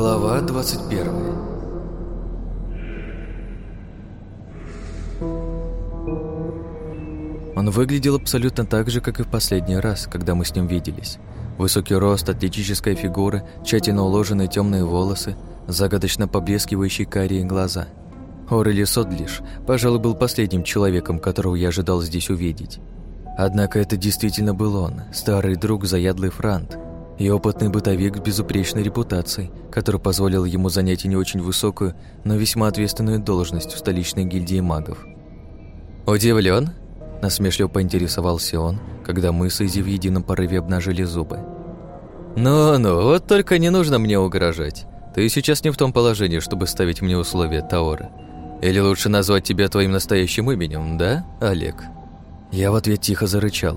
Глава 21 Он выглядел абсолютно так же, как и в последний раз, когда мы с ним виделись. Высокий рост, атлетическая фигура, тщательно уложенные темные волосы, загадочно поблескивающие карие глаза. Орели Содлиш, пожалуй, был последним человеком, которого я ожидал здесь увидеть. Однако это действительно был он, старый друг, заядлый франт, и опытный бытовик с безупречной репутацией, который позволил ему занять не очень высокую, но весьма ответственную должность в столичной гильдии магов. «Удивлен?» – насмешливо поинтересовался он, когда мы с Изи в едином порыве обнажили зубы. «Ну-ну, вот только не нужно мне угрожать. Ты сейчас не в том положении, чтобы ставить мне условия, Таора. Или лучше назвать тебя твоим настоящим именем, да, Олег?» Я в ответ тихо зарычал.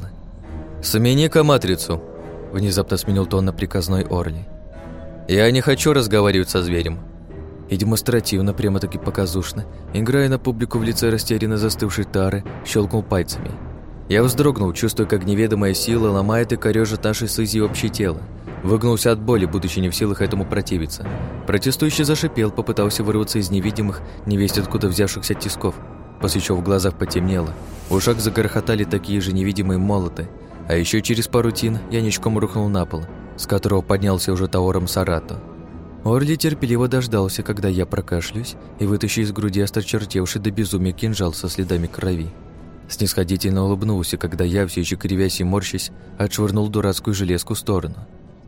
«Смени-ка матрицу», Внезапно сменил тон на приказной Орли. «Я не хочу разговаривать со зверем». И демонстративно, прямо-таки показушно, играя на публику в лице растерянно застывшей тары, щелкнул пальцами. Я вздрогнул, чувствуя, как неведомая сила ломает и корёжит наше с Изи общее тело. Выгнулся от боли, будучи не в силах этому противиться. Протестующий зашипел, попытался вырваться из невидимых, невесть откуда взявшихся тисков, после чего в глазах потемнело. В ушах загорохотали такие же невидимые молоты, а еще через пару тин я ничком рухнул на пол, с которого поднялся уже Таором Сарато. Орли терпеливо дождался, когда я прокашлюсь и вытащу из груди острочертевший до безумия кинжал со следами крови. Снисходительно улыбнулся, когда я, все еще кривясь и морщась, отшвырнул дурацкую железку в сторону.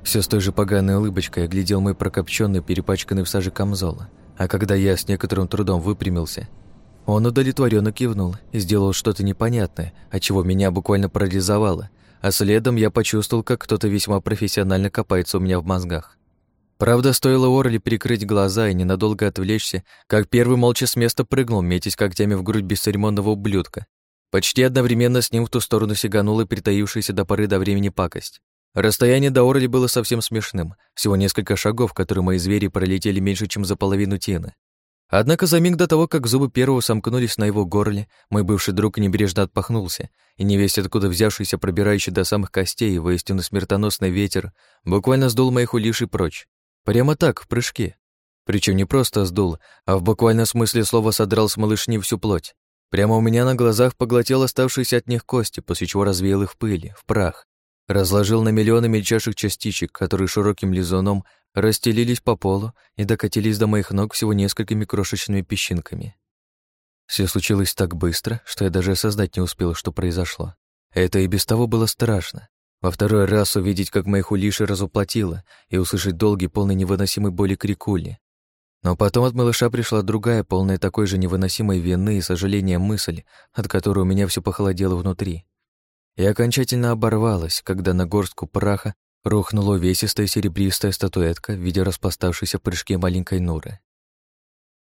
Все с той же поганой улыбочкой оглядел мой прокопченный, перепачканный в саже камзола, а когда я с некоторым трудом выпрямился, он удовлетворенно кивнул и сделал что-то непонятное, от чего меня буквально парализовало, а следом я почувствовал, как кто-то весьма профессионально копается у меня в мозгах. Правда, стоило Орли прикрыть глаза и ненадолго отвлечься, как первый молча с места прыгнул, метясь когтями в грудь бесцеремонного ублюдка. Почти одновременно с ним в ту сторону сиганула притаившаяся до поры до времени пакость. Расстояние до Орли было совсем смешным, всего несколько шагов, которые мои звери пролетели меньше, чем за половину тены. Однако за миг до того, как зубы первого сомкнулись на его горле, мой бывший друг небрежно отпахнулся, и невесть откуда взявшийся, пробирающий до самых костей, воистину смертоносный ветер, буквально сдул моих улишей прочь. Прямо так, в прыжке. Причем не просто сдул, а в буквальном смысле слова содрал с малышни всю плоть. Прямо у меня на глазах поглотил оставшиеся от них кости, после чего развеял их в пыли, в прах. Разложил на миллионы мельчайших частичек, которые широким лизуном расстелились по полу и докатились до моих ног всего несколькими крошечными песчинками. Все случилось так быстро, что я даже осознать не успел, что произошло. Это и без того было страшно. Во второй раз увидеть, как моих улиши разуплотило, и услышать долгий, полный невыносимой боли крикули. Но потом от малыша пришла другая, полная такой же невыносимой вины и сожаления мысль, от которой у меня все похолодело внутри. И окончательно оборвалась, когда на горстку праха Рухнула увесистая серебристая статуэтка в виде распластавшейся прыжке маленькой Нуры.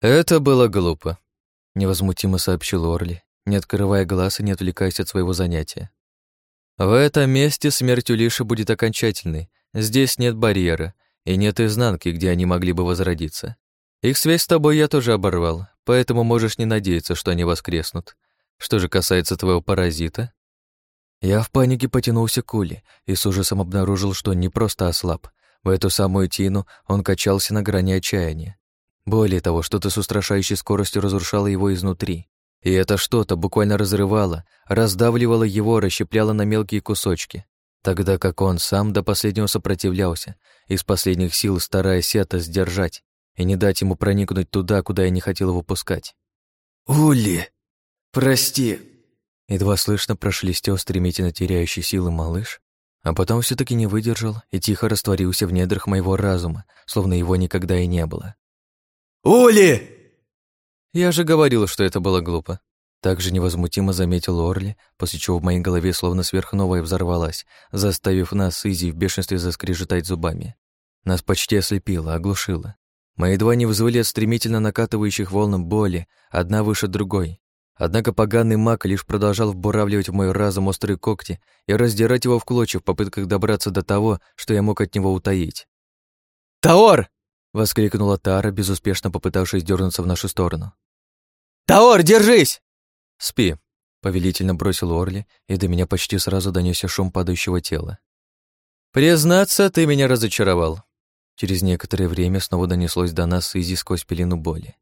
«Это было глупо», — невозмутимо сообщил Орли, не открывая глаз и не отвлекаясь от своего занятия. «В этом месте смерть Улиши будет окончательной. Здесь нет барьера и нет изнанки, где они могли бы возродиться. Их связь с тобой я тоже оборвал, поэтому можешь не надеяться, что они воскреснут. Что же касается твоего паразита, я в панике потянулся к Уле и с ужасом обнаружил, что не просто ослаб. В эту самую тину он качался на грани отчаяния. Более того, что-то с устрашающей скоростью разрушало его изнутри. И это что-то буквально разрывало, раздавливало его, расщепляло на мелкие кусочки. Тогда как он сам до последнего сопротивлялся, из последних сил стараясь это сдержать и не дать ему проникнуть туда, куда я не хотел его пускать. «Ули, прости, Едва слышно прошелестел стремительно теряющий силы малыш, а потом все таки не выдержал и тихо растворился в недрах моего разума, словно его никогда и не было. «Ули!» Я же говорил, что это было глупо. Также невозмутимо заметил Орли, после чего в моей голове словно сверхновая взорвалась, заставив нас с Изи в бешенстве заскрежетать зубами. Нас почти ослепило, оглушило. Мы едва не взвыли от стремительно накатывающих волн боли, одна выше другой, Однако поганый маг лишь продолжал вбуравливать в мой разум острые когти и раздирать его в клочья в попытках добраться до того, что я мог от него утаить. «Таор!» — воскликнула Тара, безуспешно попытавшись дернуться в нашу сторону. «Таор, держись!» «Спи», — повелительно бросил Орли, и до меня почти сразу донесся шум падающего тела. «Признаться, ты меня разочаровал». Через некоторое время снова донеслось до нас Изи сквозь пелену боли.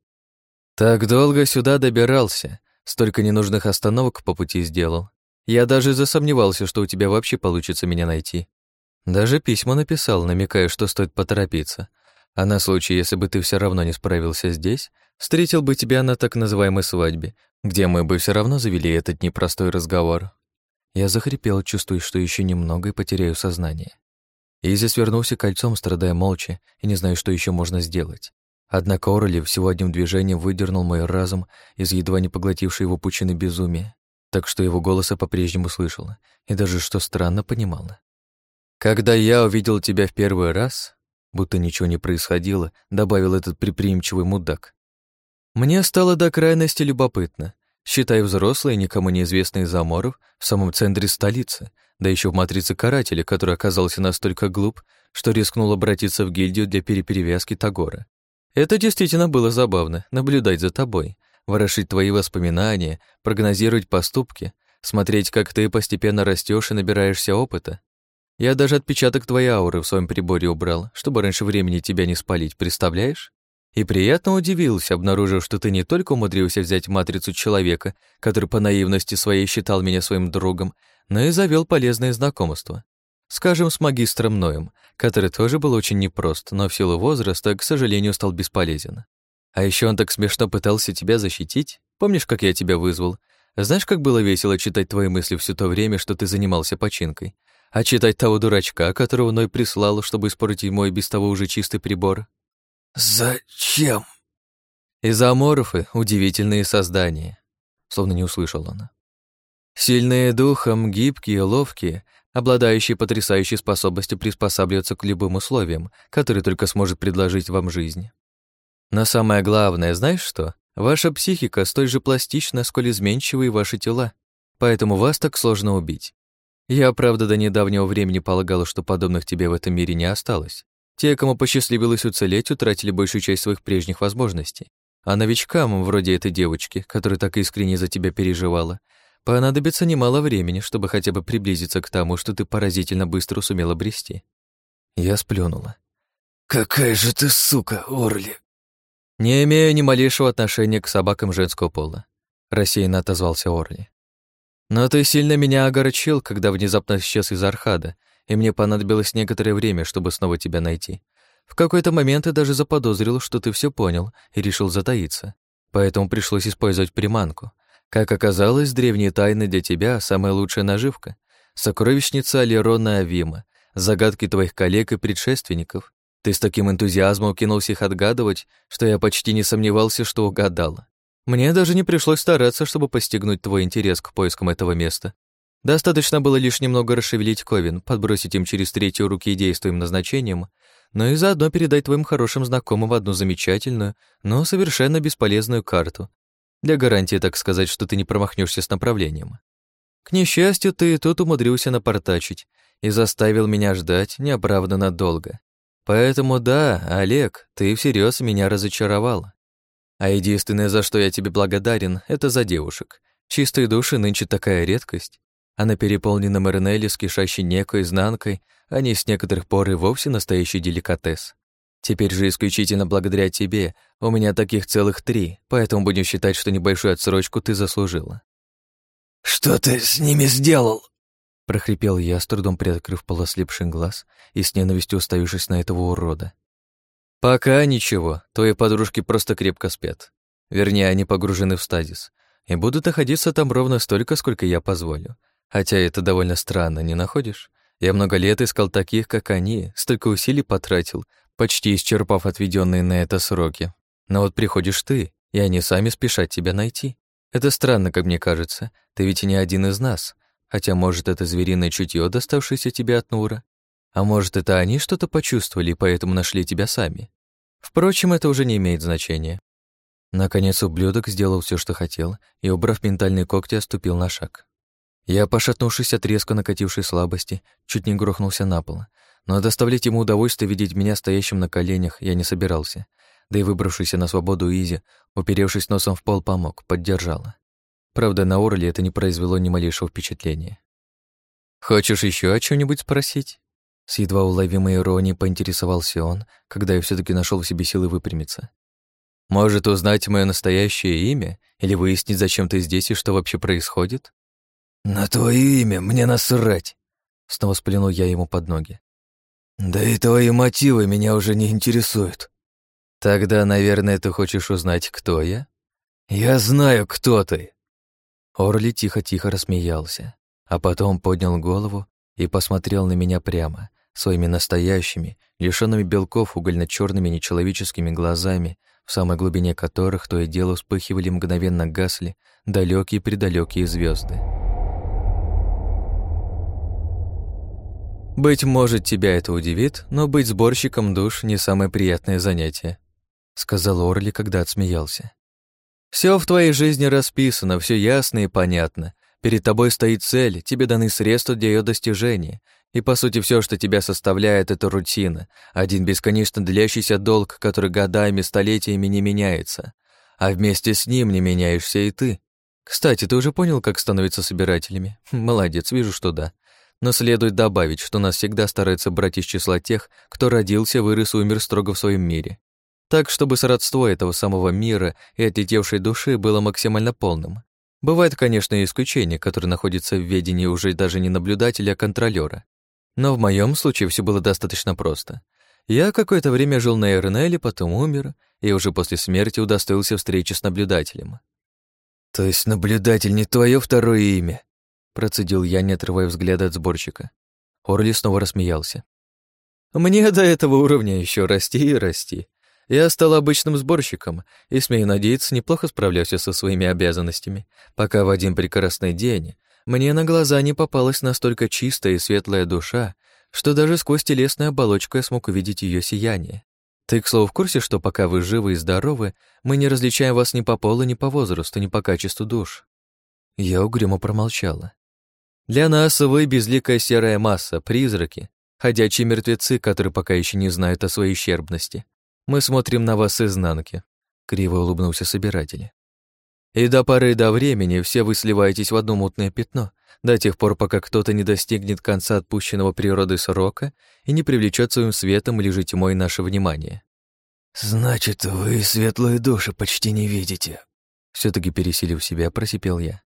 «Так долго сюда добирался, столько ненужных остановок по пути сделал. Я даже засомневался, что у тебя вообще получится меня найти. Даже письма написал, намекая, что стоит поторопиться. А на случай, если бы ты все равно не справился здесь, встретил бы тебя на так называемой свадьбе, где мы бы все равно завели этот непростой разговор. Я захрипел, чувствуя, что еще немного и потеряю сознание. Изи свернулся кольцом, страдая молча, и не зная, что еще можно сделать. Однако Орли всего одним движением выдернул мой разум из едва не поглотившей его пучины безумия, так что его голоса по-прежнему слышала, и даже, что странно, понимала. «Когда я увидел тебя в первый раз, будто ничего не происходило, добавил этот предприимчивый мудак. Мне стало до крайности любопытно. Считай взрослый, никому неизвестный Заморов в самом центре столицы, да еще в матрице карателя, который оказался настолько глуп, что рискнул обратиться в гильдию для переперевязки Тагора. Это действительно было забавно, наблюдать за тобой, ворошить твои воспоминания, прогнозировать поступки, смотреть, как ты постепенно растешь и набираешься опыта. Я даже отпечаток твоей ауры в своем приборе убрал, чтобы раньше времени тебя не спалить, представляешь? И приятно удивился, обнаружив, что ты не только умудрился взять матрицу человека, который по наивности своей считал меня своим другом, но и завел полезное знакомство. Скажем, с магистром Ноем, который тоже был очень непрост, но в силу возраста, к сожалению, стал бесполезен. А еще он так смешно пытался тебя защитить. Помнишь, как я тебя вызвал? Знаешь, как было весело читать твои мысли все то время, что ты занимался починкой? А читать того дурачка, которого Ной прислал, чтобы испортить мой без того уже чистый прибор? «Зачем?» Изоморфы — удивительные создания. Словно не услышал она. Сильные духом, гибкие, ловкие, обладающие потрясающей способностью приспосабливаться к любым условиям, которые только сможет предложить вам жизнь. Но самое главное, знаешь что? Ваша психика столь же пластична, сколь изменчивы и ваши тела, поэтому вас так сложно убить. Я, правда, до недавнего времени полагала, что подобных тебе в этом мире не осталось. Те, кому посчастливилось уцелеть, утратили большую часть своих прежних возможностей. А новичкам, вроде этой девочки, которая так искренне за тебя переживала, понадобится немало времени, чтобы хотя бы приблизиться к тому, что ты поразительно быстро сумела обрести. Я сплюнула. «Какая же ты сука, Орли!» «Не имею ни малейшего отношения к собакам женского пола», — рассеянно отозвался Орли. «Но ты сильно меня огорчил, когда внезапно исчез из Архада, и мне понадобилось некоторое время, чтобы снова тебя найти. В какой-то момент я даже заподозрил, что ты все понял и решил затаиться. Поэтому пришлось использовать приманку. Как оказалось, древние тайны для тебя — самая лучшая наживка. Сокровищница Алерона Авима, загадки твоих коллег и предшественников, ты с таким энтузиазмом кинулся их отгадывать, что я почти не сомневался, что угадала. Мне даже не пришлось стараться, чтобы постигнуть твой интерес к поискам этого места. Достаточно было лишь немного расшевелить Ковен, подбросить им через третью руки идеи с твоим назначением, но и заодно передать твоим хорошим знакомым одну замечательную, но совершенно бесполезную карту. Для гарантии, так сказать, что ты не промахнешься с направлением. К несчастью, ты тут умудрился напортачить и заставил меня ждать неоправданно долго. Поэтому да, Олег, ты всерьез меня разочаровал. А единственное, за что я тебе благодарен, это за девушек. Чистые души нынче такая редкость. А на переполненном Эрнеле с кишащей некой изнанкой они с некоторых пор и вовсе настоящий деликатес. Теперь же исключительно благодаря тебе у меня таких целых три, поэтому будем считать, что небольшую отсрочку ты заслужила. «Что ты с ними сделал?» прохрипел я, с трудом приоткрыв полослепший глаз и с ненавистью уставившись на этого урода. «Пока ничего, твои подружки просто крепко спят. Вернее, они погружены в стазис, и будут находиться там ровно столько, сколько я позволю. Хотя это довольно странно, не находишь? Я много лет искал таких, как они, столько усилий потратил, почти исчерпав отведенные на это сроки. Но вот приходишь ты, и они сами спешат тебя найти. Это странно, как мне кажется. Ты ведь не один из нас, Хотя, может, это звериное чутье, доставшееся тебе от Нура. А может, это они что-то почувствовали и поэтому нашли тебя сами. Впрочем, это уже не имеет значения. Наконец ублюдок сделал все, что хотел, и, убрав ментальные когти, оступил на шаг. Я, пошатнувшись от резко накатившей слабости, чуть не грохнулся на пол. Но доставлять ему удовольствие видеть меня стоящим на коленях я не собирался. Да и выбравшийся на свободу Изи, уперевшись носом в пол, помог, поддержала. Правда, на Орли это не произвело ни малейшего впечатления. «Хочешь еще о чем-нибудь спросить?» С едва уловимой иронией поинтересовался он, когда я все таки нашел в себе силы выпрямиться. «Может, узнать мое настоящее имя или выяснить, зачем ты здесь и что вообще происходит?» «На твое имя мне насрать!» Снова сплюнул я ему под ноги. «Да и твои мотивы меня уже не интересуют». «Тогда, наверное, ты хочешь узнать, кто я?» «Я знаю, кто ты!» Орли тихо-тихо рассмеялся, а потом поднял голову и посмотрел на меня прямо, своими настоящими, лишёнными белков угольно черными нечеловеческими глазами, в самой глубине которых то и дело вспыхивали мгновенно гасли далекие-предалекие звезды. «Быть может, тебя это удивит, но быть сборщиком душ — не самое приятное занятие», — сказал Орли, когда отсмеялся. Все в твоей жизни расписано, все ясно и понятно. Перед тобой стоит цель, тебе даны средства для ее достижения. И, по сути, все, что тебя составляет, это рутина. Один бесконечно длящийся долг, который годами, столетиями не меняется. А вместе с ним не меняешься и ты. Кстати, ты уже понял, как становиться собирателями? Молодец, вижу, что да. Но следует добавить, что нас всегда стараются брать из числа тех, кто родился, вырос и умер строго в своем мире. Так, чтобы сродство этого самого мира и отлетевшей души было максимально полным. Бывает, конечно, и исключения, которые находятся в ведении уже даже не наблюдателя, а контролера. Но в моем случае все было достаточно просто. Я какое-то время жил на Эрнеле, потом умер, и уже после смерти удостоился встречи с наблюдателем. «То есть наблюдатель не твое второе имя?» Процедил я, не отрывая взгляда от сборщика. Орли снова рассмеялся. «Мне до этого уровня еще расти и расти. Я стал обычным сборщиком и, смею надеяться, неплохо справлялся со своими обязанностями, пока в один прекрасный день мне на глаза не попалась настолько чистая и светлая душа, что даже сквозь телесную оболочку я смог увидеть ее сияние. Ты, к слову, в курсе, что пока вы живы и здоровы, мы не различаем вас ни по полу, ни по возрасту, ни по качеству душ?» Я угрюмо промолчала. Для нас вы безликая серая масса, призраки, ходячие мертвецы, которые пока еще не знают о своей ущербности. Мы смотрим на вас изнанки», — криво улыбнулся собиратель. «И до поры до времени все вы сливаетесь в одно мутное пятно, до тех пор, пока кто-то не достигнет конца отпущенного природой срока и не привлечет своим светом или же тьмой наше внимание». «Значит, вы светлые души почти не видите», — все таки пересилив себя, просипел я.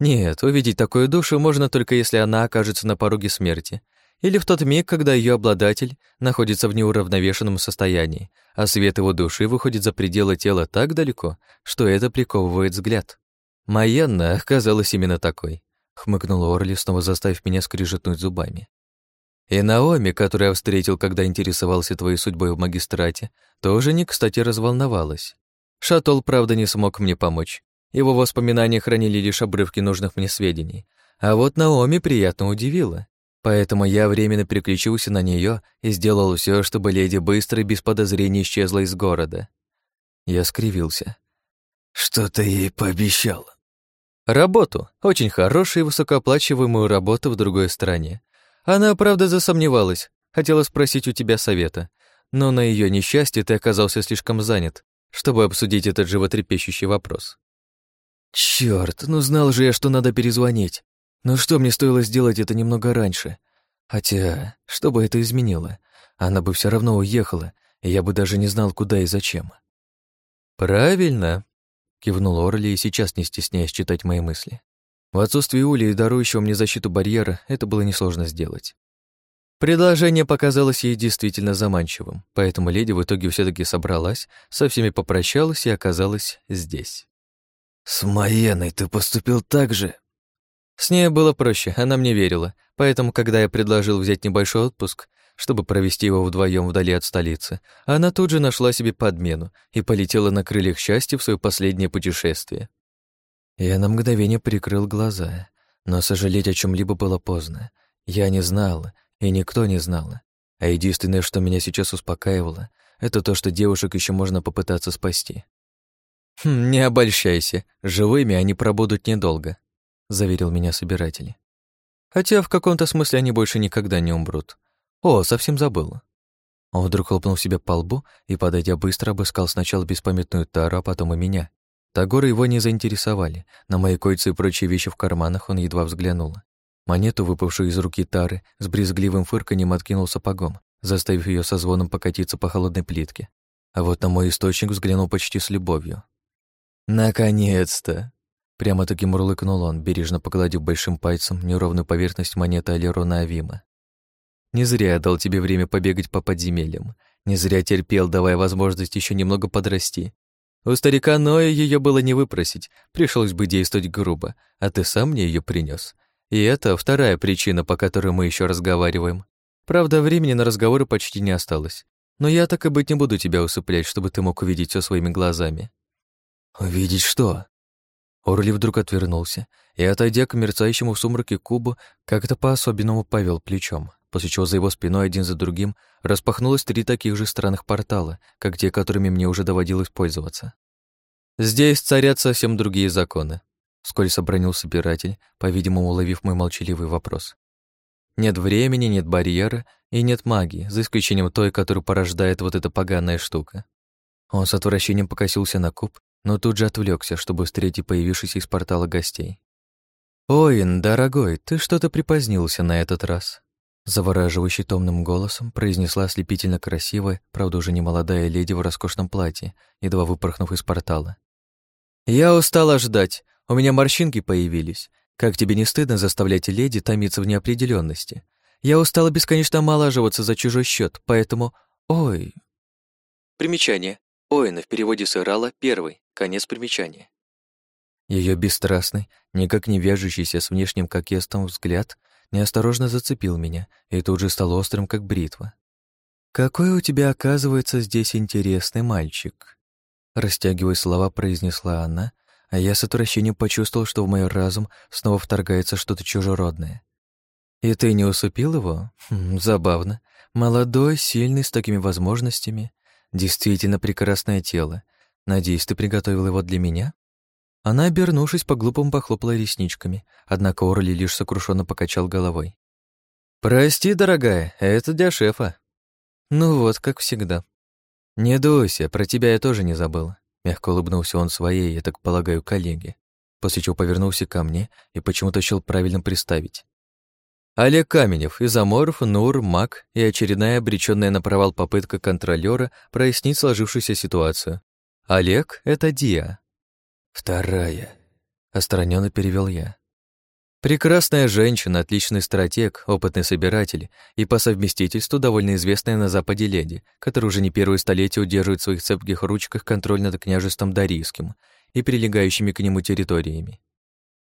Нет, увидеть такую душу можно только если она окажется на пороге смерти, или в тот миг, когда ее обладатель находится в неуравновешенном состоянии, а свет его души выходит за пределы тела так далеко, что это приковывает взгляд. Майенна оказалась именно такой, хмыкнул Орли, снова заставив меня скрижетнуть зубами. И Наоми, которую я встретил, когда интересовался твоей судьбой в магистрате, тоже не кстати разволновалась. Шатол, правда, не смог мне помочь, его воспоминания хранили лишь обрывки нужных мне сведений. А вот Наоми приятно удивила. Поэтому я временно переключился на нее и сделал все, чтобы леди быстро и без подозрений исчезла из города. Я скривился. «Что ты ей пообещал?» «Работу. Очень хорошую и высокооплачиваемую работу в другой стране. Она, правда, засомневалась. Хотела спросить у тебя совета. Но на ее несчастье ты оказался слишком занят, чтобы обсудить этот животрепещущий вопрос. Черт, ну знал же я, что надо перезвонить. Но что мне стоило сделать это немного раньше? Хотя, что бы это изменило? Она бы все равно уехала, и я бы даже не знал, куда и зачем. «Правильно», — кивнул Орли и сейчас не стесняясь читать мои мысли. В отсутствие Ули и дарующего мне защиту барьера это было несложно сделать. Предложение показалось ей действительно заманчивым, поэтому леди в итоге все таки собралась, со всеми попрощалась и оказалась здесь. «С Маеной ты поступил так же?» С ней было проще, она мне верила, поэтому, когда я предложил взять небольшой отпуск, чтобы провести его вдвоем вдали от столицы, она тут же нашла себе подмену и полетела на крыльях счастья в свое последнее путешествие. Я на мгновение прикрыл глаза, но сожалеть о чем либо было поздно. Я не знала, и никто не знал. А единственное, что меня сейчас успокаивало, это то, что девушек еще можно попытаться спасти. «Хм, «Не обольщайся, живыми они пробудут недолго», — заверил меня собиратели. «Хотя в каком-то смысле они больше никогда не умрут. О, совсем забыл». Он вдруг хлопнул себя по лбу и, подойдя быстро, обыскал сначала беспамятную тару, а потом и меня. Тагоры его не заинтересовали. На мои койцы и прочие вещи в карманах он едва взглянул. Монету, выпавшую из руки Тары, с брезгливым фырканьем откинул сапогом, заставив ее со звоном покатиться по холодной плитке. А вот на мой источник взглянул почти с любовью. «Наконец-то!» Прямо таки мурлыкнул он, бережно погладив большим пальцем неровную поверхность монеты Алерона Авима. «Не зря я дал тебе время побегать по подземельям. Не зря терпел, давая возможность еще немного подрасти. У старика Ноя ее было не выпросить, пришлось бы действовать грубо, а ты сам мне ее принес. И это вторая причина, по которой мы еще разговариваем. Правда, времени на разговоры почти не осталось. Но я так и быть не буду тебя усыплять, чтобы ты мог увидеть все своими глазами. Увидеть что? Орли вдруг отвернулся и, отойдя к мерцающему в сумраке кубу, как-то по-особенному повел плечом, после чего за его спиной один за другим распахнулось три таких же странных портала, как те, которыми мне уже доводилось пользоваться. Здесь царят совсем другие законы, Вскользь обронил собиратель, по-видимому, уловив мой молчаливый вопрос. Нет времени, нет барьера и нет магии, за исключением той, которую порождает вот эта поганая штука. Он с отвращением покосился на куб, но тут же отвлекся, чтобы встретить появившихся из портала гостей. «Оин, дорогой, ты что-то припозднился на этот раз», завораживающий томным голосом произнесла ослепительно красивая, правда уже не молодая леди в роскошном платье, едва выпорхнув из портала. «Я устала ждать. У меня морщинки появились. Как тебе не стыдно заставлять леди томиться в неопределенности? Я устала бесконечно омолаживаться за чужой счет, поэтому... Ой... Примечание. Оина в переводе с Ирала первый. Конец примечания. Ее бесстрастный, никак не вяжущийся с внешним кокетством взгляд неосторожно зацепил меня и тут же стал острым, как бритва. «Какой у тебя, оказывается, здесь интересный мальчик!» Растягивая слова, произнесла она, а я с отвращением почувствовал, что в мой разум снова вторгается что-то чужеродное. «И ты не усыпил его? Хм, забавно. Молодой, сильный, с такими возможностями. Действительно прекрасное тело. Надеюсь, ты приготовил его для меня?» Она, обернувшись, по-глупому похлопала ресничками, однако Орли лишь сокрушенно покачал головой. «Прости, дорогая, это для шефа». «Ну вот, как всегда». «Не дуйся, про тебя я тоже не забыла. Мягко улыбнулся он своей, я так полагаю, коллеге, после чего повернулся ко мне и почему-то счел правильно представить. Олег Каменев, изоморф, Нур, Мак и очередная обреченная на провал попытка контролера прояснить сложившуюся ситуацию. Олег — это Диа. Вторая. Остраненно перевел я. Прекрасная женщина, отличный стратег, опытный собиратель и по совместительству довольно известная на Западе леди, которая уже не первое столетие удерживает в своих цепких ручках контроль над княжеством Дарийским и прилегающими к нему территориями.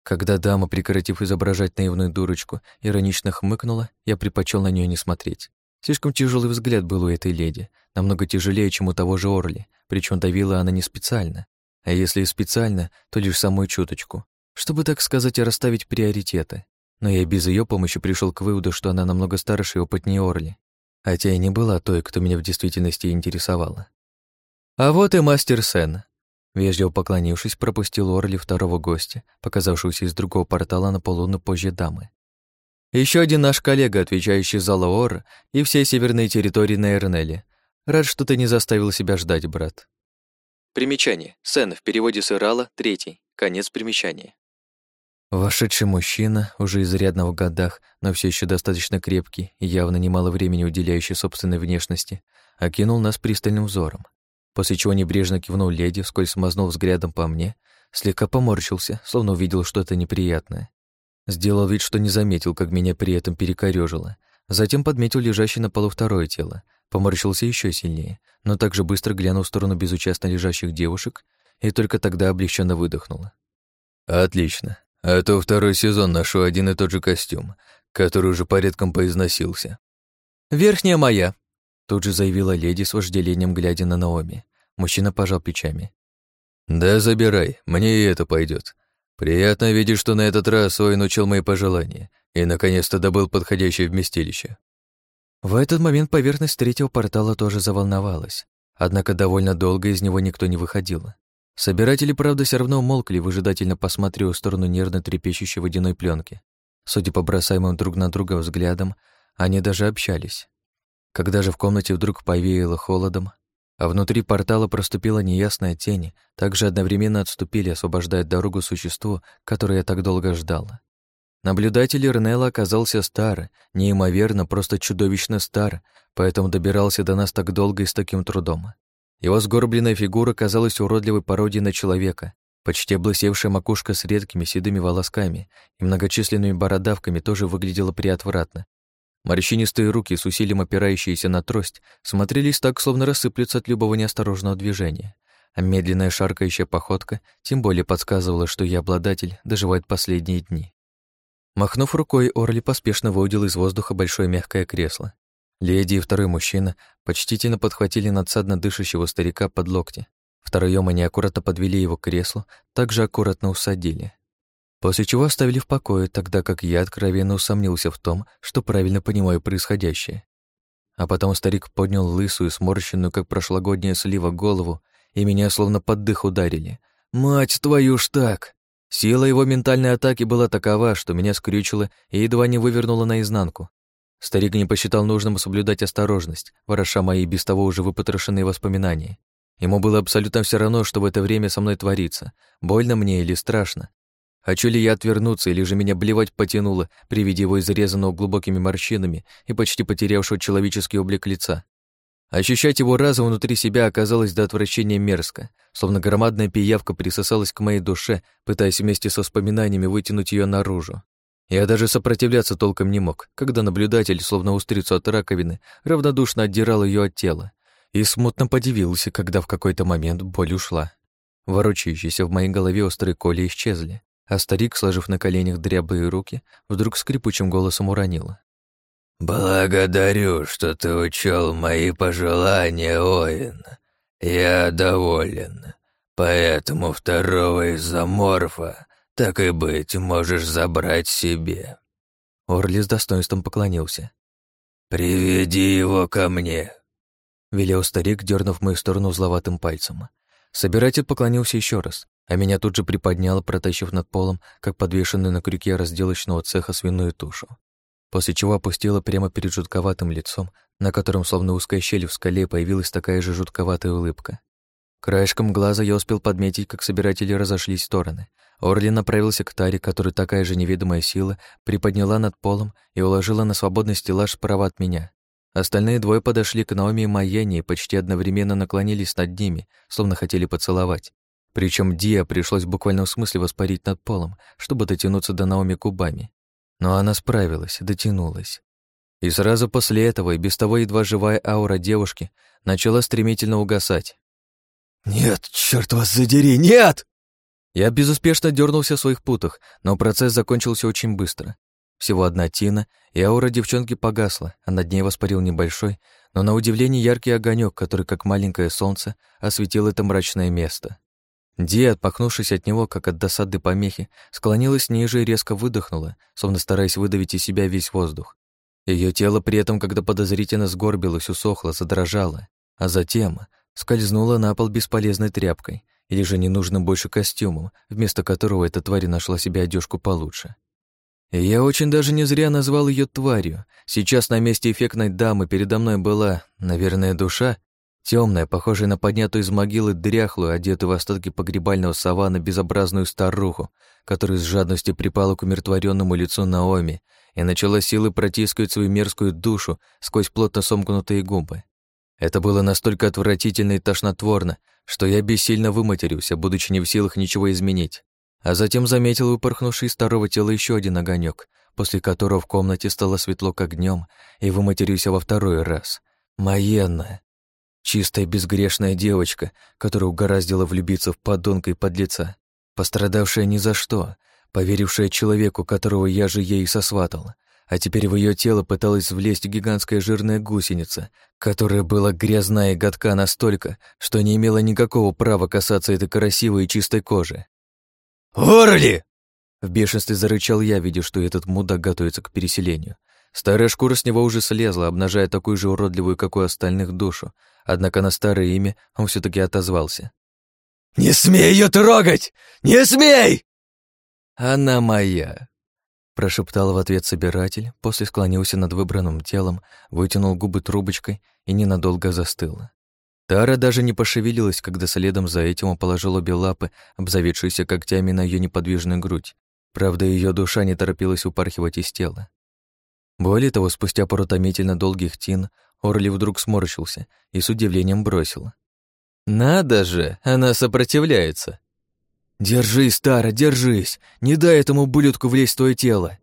Когда дама, прекратив изображать наивную дурочку, иронично хмыкнула, я предпочел на нее не смотреть. Слишком тяжелый взгляд был у этой леди, намного тяжелее, чем у того же Орли, причем давила она не специально. А если и специально, то лишь самую чуточку чтобы, так сказать, расставить приоритеты. Но я без ее помощи пришел к выводу, что она намного старше и опытнее Орли, хотя и не была той, кто меня в действительности интересовала. А вот и мастер Сен. Вежливо поклонившись, пропустил Орли второго гостя, показавшегося из другого портала на полуну позже дамы. Еще один наш коллега, отвечающий за Лаор и все северные территории на Эрнеле. Рад, что ты не заставил себя ждать, брат. Примечание. Сен в переводе с Ирала — третий. Конец примечания. Вошедший мужчина, уже изрядно в годах, но все еще достаточно крепкий и явно немало времени уделяющий собственной внешности, окинул нас пристальным взором, после чего небрежно кивнул леди, вскользь смазнул взглядом по мне, слегка поморщился, словно увидел что-то неприятное. Сделал вид, что не заметил, как меня при этом перекорёжило. Затем подметил лежащее на полу второе тело, поморщился еще сильнее, но также быстро глянул в сторону безучастно лежащих девушек и только тогда облегченно выдохнул. «Отлично. А то второй сезон ношу один и тот же костюм, который уже порядком поизносился. «Верхняя моя», — тут же заявила леди с вожделением, глядя на Наоми. Мужчина пожал плечами. «Да забирай, мне и это пойдет. Приятно видеть, что на этот раз Оин учил мои пожелания и наконец-то добыл подходящее вместилище». В этот момент поверхность третьего портала тоже заволновалась, однако довольно долго из него никто не выходил. Собиратели, правда, все равно умолкли, выжидательно посматривая в сторону нервно трепещущей водяной пленки. Судя по бросаемым друг на друга взглядам, они даже общались. Когда же в комнате вдруг повеяло холодом, а внутри портала проступила неясная тень, также одновременно отступили, освобождая дорогу существу, которое я так долго ждала. Наблюдатель Ирнелла оказался стар, неимоверно, просто чудовищно стар, поэтому добирался до нас так долго и с таким трудом. Его сгорбленная фигура казалась уродливой пародией на человека. Почти облысевшая макушка с редкими седыми волосками и многочисленными бородавками тоже выглядела приотвратно. Морщинистые руки, с усилием опирающиеся на трость, смотрелись так, словно рассыплются от любого неосторожного движения. А медленная шаркающая походка тем более подсказывала, что я обладатель доживает последние дни. Махнув рукой, Орли поспешно выудил из воздуха большое мягкое кресло. Леди и второй мужчина почтительно подхватили надсадно дышащего старика под локти. Втроём они аккуратно подвели его к креслу, также аккуратно усадили. После чего оставили в покое, тогда как я откровенно усомнился в том, что правильно понимаю происходящее. А потом старик поднял лысую, сморщенную, как прошлогодняя слива, голову, и меня словно под дых ударили. «Мать твою ж так!» Сила его ментальной атаки была такова, что меня скрючило и едва не вывернуло наизнанку. Старик не посчитал нужным соблюдать осторожность, вороша мои без того уже выпотрошенные воспоминания. Ему было абсолютно все равно, что в это время со мной творится, больно мне или страшно. Хочу ли я отвернуться, или же меня блевать потянуло при виде его изрезанного глубокими морщинами и почти потерявшего человеческий облик лица. Ощущать его разом внутри себя оказалось до отвращения мерзко, словно громадная пиявка присосалась к моей душе, пытаясь вместе со воспоминаниями вытянуть ее наружу. Я даже сопротивляться толком не мог, когда наблюдатель, словно устрицу от раковины, равнодушно отдирал ее от тела, и смутно подивился, когда в какой-то момент боль ушла. Ворочающиеся в моей голове острые коли исчезли, а старик, сложив на коленях дряблые руки, вдруг скрипучим голосом уронил. «Благодарю, что ты учел мои пожелания, Оин. Я доволен. Поэтому второго изоморфа, так и быть, можешь забрать себе». Орли с достоинством поклонился. «Приведи его ко мне», — велел старик, дернув мою сторону зловатым пальцем. Собиратель поклонился еще раз, а меня тут же приподняло, протащив над полом, как подвешенную на крюке разделочного цеха свиную тушу после чего опустила прямо перед жутковатым лицом, на котором, словно узкая щель в скале, появилась такая же жутковатая улыбка. Краешком глаза я успел подметить, как собиратели разошлись в стороны. Орли направился к Таре, которую такая же неведомая сила приподняла над полом и уложила на свободный стеллаж справа от меня. Остальные двое подошли к Наоми и Майене и почти одновременно наклонились над ними, словно хотели поцеловать. Причем Диа пришлось в буквальном смысле воспарить над полом, чтобы дотянуться до Наоми губами. Но она справилась, дотянулась. И сразу после этого и без того едва живая аура девушки начала стремительно угасать. «Нет, черт вас задери, нет!» Я безуспешно дернулся в своих путах, но процесс закончился очень быстро. Всего одна тина, и аура девчонки погасла, а над ней воспарил небольшой, но на удивление яркий огонек, который, как маленькое солнце, осветил это мрачное место. Ди, отпахнувшись от него, как от досады помехи, склонилась ниже и резко выдохнула, словно стараясь выдавить из себя весь воздух. Ее тело при этом, когда подозрительно сгорбилось, усохло, задрожало, а затем скользнуло на пол бесполезной тряпкой или же ненужным больше костюмом, вместо которого эта тварь нашла себе одежку получше. И я очень даже не зря назвал ее тварью. Сейчас на месте эффектной дамы передо мной была, наверное, душа, Темная, похожая на поднятую из могилы дряхлую, одетую в остатки погребального савана безобразную старуху, которая с жадностью припала к умиротворенному лицу Наоми и начала силой протискивать свою мерзкую душу сквозь плотно сомкнутые губы. Это было настолько отвратительно и тошнотворно, что я бессильно выматерился, будучи не в силах ничего изменить. А затем заметил выпорхнувший из старого тела еще один огонек, после которого в комнате стало светло как днем, и выматерился во второй раз. Маенная, Чистая безгрешная девочка, которая угораздила влюбиться в подонка и подлеца, пострадавшая ни за что, поверившая человеку, которого я же ей сосватал, а теперь в ее тело пыталась влезть гигантская жирная гусеница, которая была грязная и гадка настолько, что не имела никакого права касаться этой красивой и чистой кожи. «Орли!» В бешенстве зарычал я, видя, что этот мудак готовится к переселению. Старая шкура с него уже слезла, обнажая такую же уродливую, как у остальных, душу, однако на старое имя он все таки отозвался. «Не смей ее трогать! Не смей!» «Она моя!» Прошептал в ответ собиратель, после склонился над выбранным телом, вытянул губы трубочкой и ненадолго застыла. Тара даже не пошевелилась, когда следом за этим он положил обе лапы, обзаведшиеся когтями на ее неподвижную грудь, Правда, ее душа не торопилась упархивать из тела. Более того, спустя пару томительно долгих тин Орли вдруг сморщился и с удивлением бросил. «Надо же, она сопротивляется!» «Держись, Тара, держись! Не дай этому булютку влезть в твое тело!»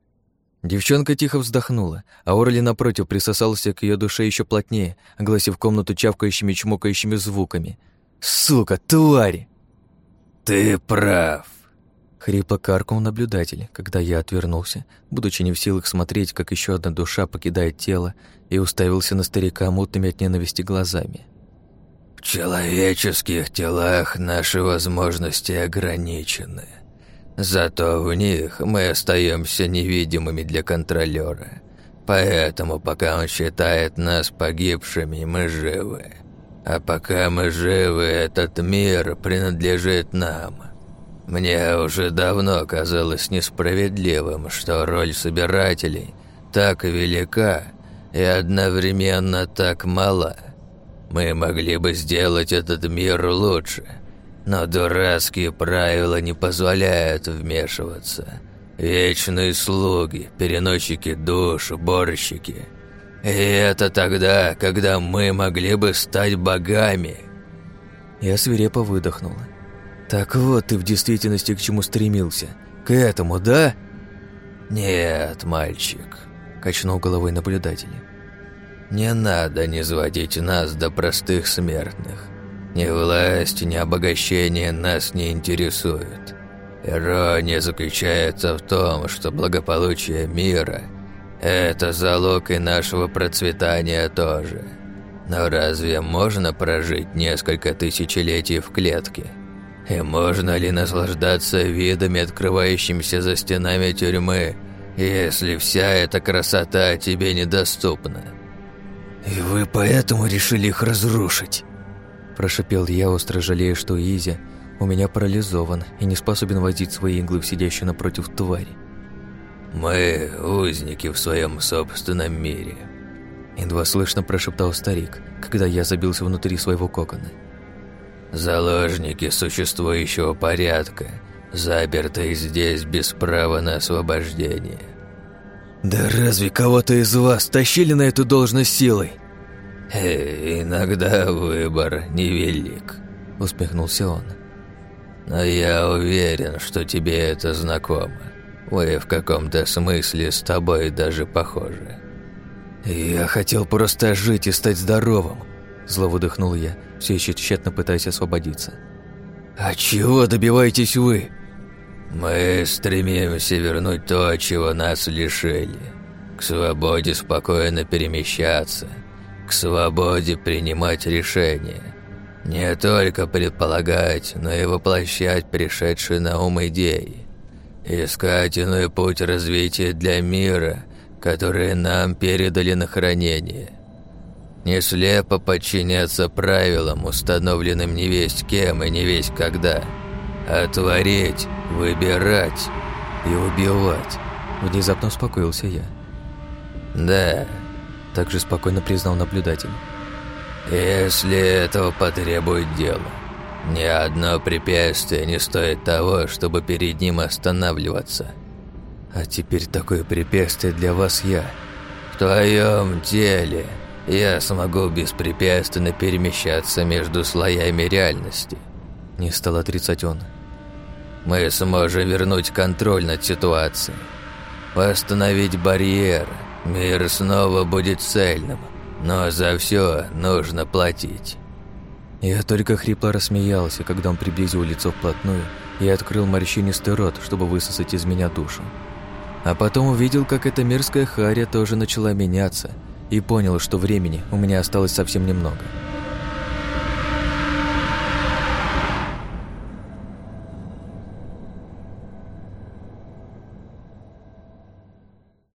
Девчонка тихо вздохнула, а Орли напротив присосался к ее душе еще плотнее, огласив комнату чавкающими чмокающими звуками. «Сука, тварь!» «Ты прав!» Хрипло каркнул наблюдатель, когда я отвернулся, будучи не в силах смотреть, как еще одна душа покидает тело, и уставился на старика мутными от ненависти глазами. «В человеческих телах наши возможности ограничены. Зато в них мы остаемся невидимыми для контролера. Поэтому, пока он считает нас погибшими, мы живы. А пока мы живы, этот мир принадлежит нам». Мне уже давно казалось несправедливым, что роль собирателей так велика и одновременно так мала. Мы могли бы сделать этот мир лучше, но дурацкие правила не позволяют вмешиваться. Вечные слуги, переносчики душ, уборщики. И это тогда, когда мы могли бы стать богами. Я свирепо выдохнула. «Так вот ты в действительности к чему стремился. К этому, да?» «Нет, мальчик», — качнул головой наблюдатель. «Не надо не сводить нас до простых смертных. Ни власть, ни обогащение нас не интересуют. Ирония заключается в том, что благополучие мира – это залог и нашего процветания тоже. Но разве можно прожить несколько тысячелетий в клетке?» И можно ли наслаждаться видами, открывающимися за стенами тюрьмы, если вся эта красота тебе недоступна? «И вы поэтому решили их разрушить?» Прошипел я, остро жалея, что Изя у меня парализован и не способен возить свои иглы в сидящую напротив твари. «Мы узники в своем собственном мире», едва слышно прошептал старик, когда я забился внутри своего кокона. Заложники существующего порядка, запертые здесь без права на освобождение. Да разве кого-то из вас тащили на эту должность силой? Э, иногда выбор невелик, усмехнулся он. Но я уверен, что тебе это знакомо. Мы в каком-то смысле с тобой даже похожи. Я хотел просто жить и стать здоровым, Зло выдохнул я, все еще тщетно пытаясь освободиться. «А чего добиваетесь вы?» «Мы стремимся вернуть то, чего нас лишили. К свободе спокойно перемещаться, к свободе принимать решения. Не только предполагать, но и воплощать пришедшие на ум идеи. Искать иной путь развития для мира, который нам передали на хранение. Не слепо подчиняться правилам, установленным не весть кем и не весть когда, а творить, выбирать и убивать. Внезапно успокоился я. Да, также спокойно признал наблюдатель. Если этого потребует дело. Ни одно препятствие не стоит того, чтобы перед ним останавливаться. А теперь такое препятствие для вас я. В твоем теле я смогу беспрепятственно перемещаться между слоями реальности. Не стал отрицать он. Мы сможем вернуть контроль над ситуацией. Восстановить барьер. Мир снова будет цельным. Но за все нужно платить. Я только хрипло рассмеялся, когда он приблизил лицо вплотную и открыл морщинистый рот, чтобы высосать из меня душу. А потом увидел, как эта мерзкая харя тоже начала меняться – и понял, что времени у меня осталось совсем немного.